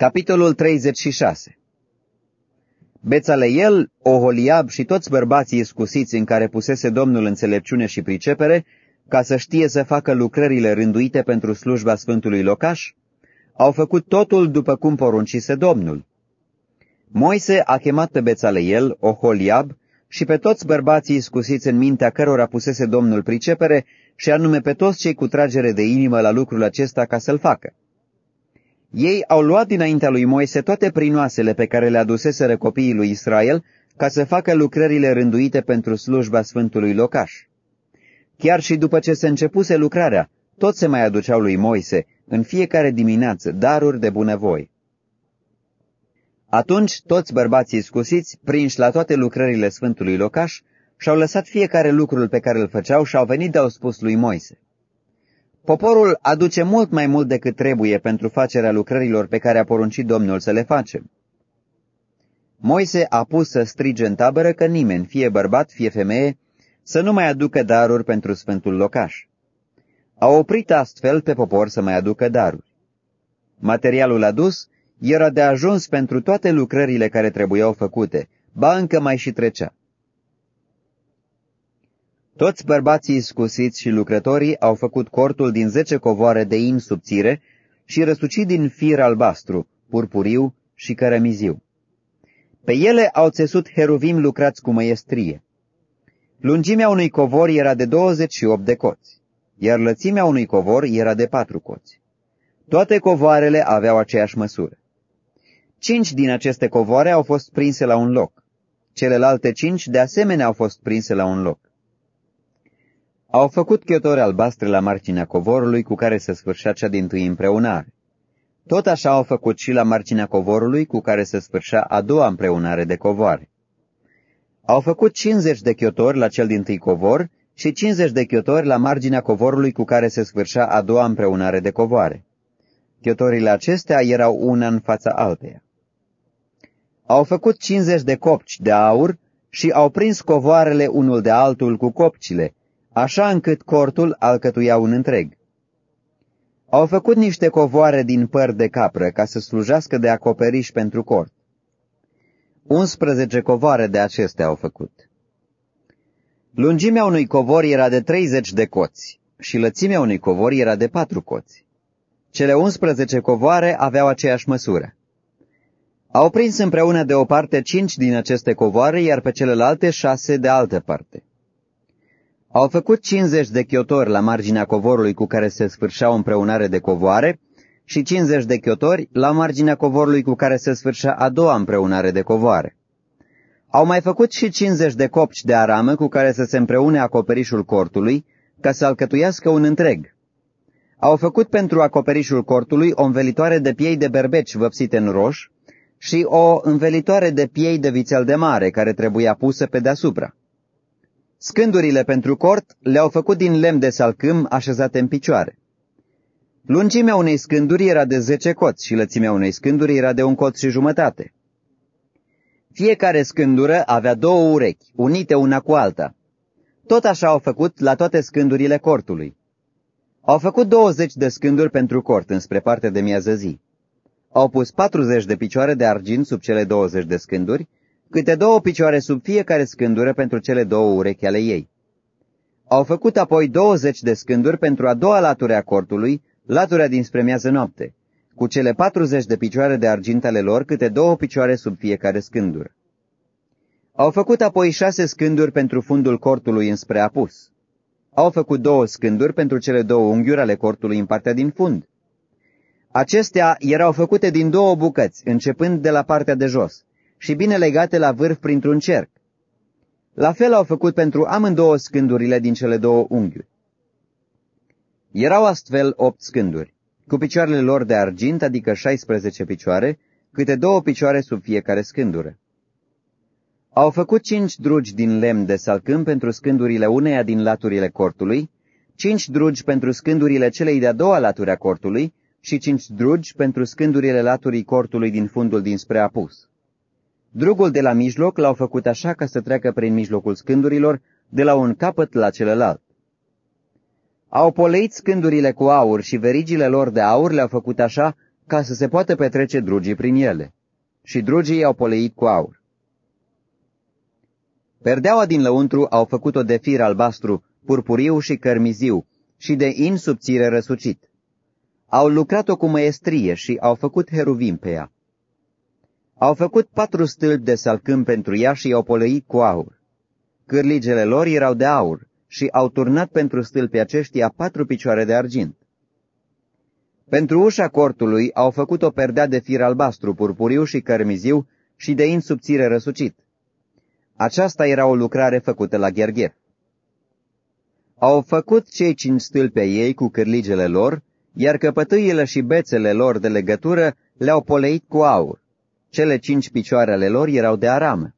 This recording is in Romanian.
Capitolul 36 Bețaleiel, Oholiab și toți bărbații iscusiți în care pusese Domnul înțelepciune și pricepere, ca să știe să facă lucrările rânduite pentru slujba Sfântului Locaș, au făcut totul după cum poruncise Domnul. Moise a chemat pe Bețaleiel, Oholiab și pe toți bărbații iscusiți în mintea cărora pusese Domnul pricepere, și anume pe toți cei cu tragere de inimă la lucrul acesta ca să-l facă. Ei au luat dinaintea lui Moise toate prinoasele pe care le aduseseră copiii lui Israel ca să facă lucrările rânduite pentru slujba Sfântului Locaș. Chiar și după ce se începuse lucrarea, tot se mai aduceau lui Moise, în fiecare dimineață, daruri de bunăvoie. Atunci toți bărbații scusiți, prinși la toate lucrările Sfântului Locaș, și-au lăsat fiecare lucrul pe care îl făceau și au venit de-au spus lui Moise. Poporul aduce mult mai mult decât trebuie pentru facerea lucrărilor pe care a poruncit Domnul să le facem. Moise a pus să strige în tabără că nimeni, fie bărbat, fie femeie, să nu mai aducă daruri pentru sfântul locaș. A oprit astfel pe popor să mai aducă daruri. Materialul adus era de ajuns pentru toate lucrările care trebuiau făcute, ba încă mai și trecea. Toți bărbații scusiți și lucrătorii au făcut cortul din zece covoare de in subțire și răsucit din fir albastru, purpuriu și cărămiziu. Pe ele au țesut heruvim lucrați cu măiestrie. Lungimea unui covor era de 28 de coți, iar lățimea unui covor era de patru coți. Toate covoarele aveau aceeași măsură. Cinci din aceste covoare au fost prinse la un loc. Celelalte cinci de asemenea au fost prinse la un loc. Au făcut chiotori albastre la marginea covorului cu care se sfârșea cea din tâi împreunare. Tot așa au făcut și la marginea covorului cu care se sfârșea a doua împreunare de covoare. Au făcut 50 de chiotori la cel din tâi covor și 50 de chiotori la marginea covorului cu care se sfârșea a doua împreunare de covoare. Chiotorile acestea erau una în fața alteia. Au făcut 50 de copci de aur și au prins covoarele unul de altul cu copcile, așa încât cortul alcătuia un întreg. Au făcut niște covoare din păr de capră ca să slujească de acoperiș pentru cort. 11 covoare de acestea au făcut. Lungimea unui covor era de 30 de coți și lățimea unui covor era de 4 coți. Cele 11 covoare aveau aceeași măsură. Au prins împreună de o parte cinci din aceste covoare, iar pe celelalte șase de altă parte. Au făcut 50 de chiotori la marginea covorului cu care se sfârșea o împreunare de covoare și 50 de chiotori la marginea covorului cu care se sfârșea a doua împreunare de covoare. Au mai făcut și 50 de copci de aramă cu care să se împreune acoperișul cortului, ca să alcătuiască un întreg. Au făcut pentru acoperișul cortului o învelitoare de piei de berbeci văpsite în roș și o învelitoare de piei de vițel de mare care trebuia pusă pe deasupra. Scândurile pentru cort le-au făcut din lemn de salcâm așezate în picioare. Lungimea unei scânduri era de zece coți și lățimea unei scânduri era de un cot și jumătate. Fiecare scândură avea două urechi, unite una cu alta. Tot așa au făcut la toate scândurile cortului. Au făcut 20 de scânduri pentru cort înspre partea de miază zi. Au pus 40 de picioare de argint sub cele 20 de scânduri câte două picioare sub fiecare scândură pentru cele două urechi ale ei. Au făcut apoi 20 de scânduri pentru a doua latură a cortului, latura dinspre miază noapte, cu cele 40 de picioare de argint ale lor, câte două picioare sub fiecare scândură. Au făcut apoi șase scânduri pentru fundul cortului înspre apus. Au făcut două scânduri pentru cele două unghiuri ale cortului în partea din fund. Acestea erau făcute din două bucăți, începând de la partea de jos și bine legate la vârf printr-un cerc. La fel au făcut pentru amândouă scândurile din cele două unghiuri. Erau astfel opt scânduri, cu picioarele lor de argint, adică 16 picioare, câte două picioare sub fiecare scândură. Au făcut cinci drugi din lemn de salcâm pentru scândurile uneia din laturile cortului, cinci drugi pentru scândurile celei de-a doua laturi a cortului și cinci drugi pentru scândurile laturii cortului din fundul dinspre apus. Drugul de la mijloc l-au făcut așa ca să treacă prin mijlocul scândurilor, de la un capăt la celălalt. Au poleit scândurile cu aur și verigile lor de aur le-au făcut așa ca să se poată petrece drugii prin ele, și drugii i-au poleit cu aur. Perdeaua din lăuntru au făcut-o de fir albastru, purpuriu și cărmiziu și de in subțire răsucit. Au lucrat-o cu măestrie și au făcut heruvim pe ea. Au făcut patru stâlpi de salcâm pentru ea și i-au polăit cu aur. Cârligele lor erau de aur și au turnat pentru stâlpii aceștia patru picioare de argint. Pentru ușa cortului au făcut o perdea de fir albastru, purpuriu și cărmiziu și de in subțire răsucit. Aceasta era o lucrare făcută la Gherghef. Au făcut cei cinci stâlpe ei cu cârligele lor, iar căpătâiele și bețele lor de legătură le-au poleit cu aur. Cele cinci picioare ale lor erau de aramă.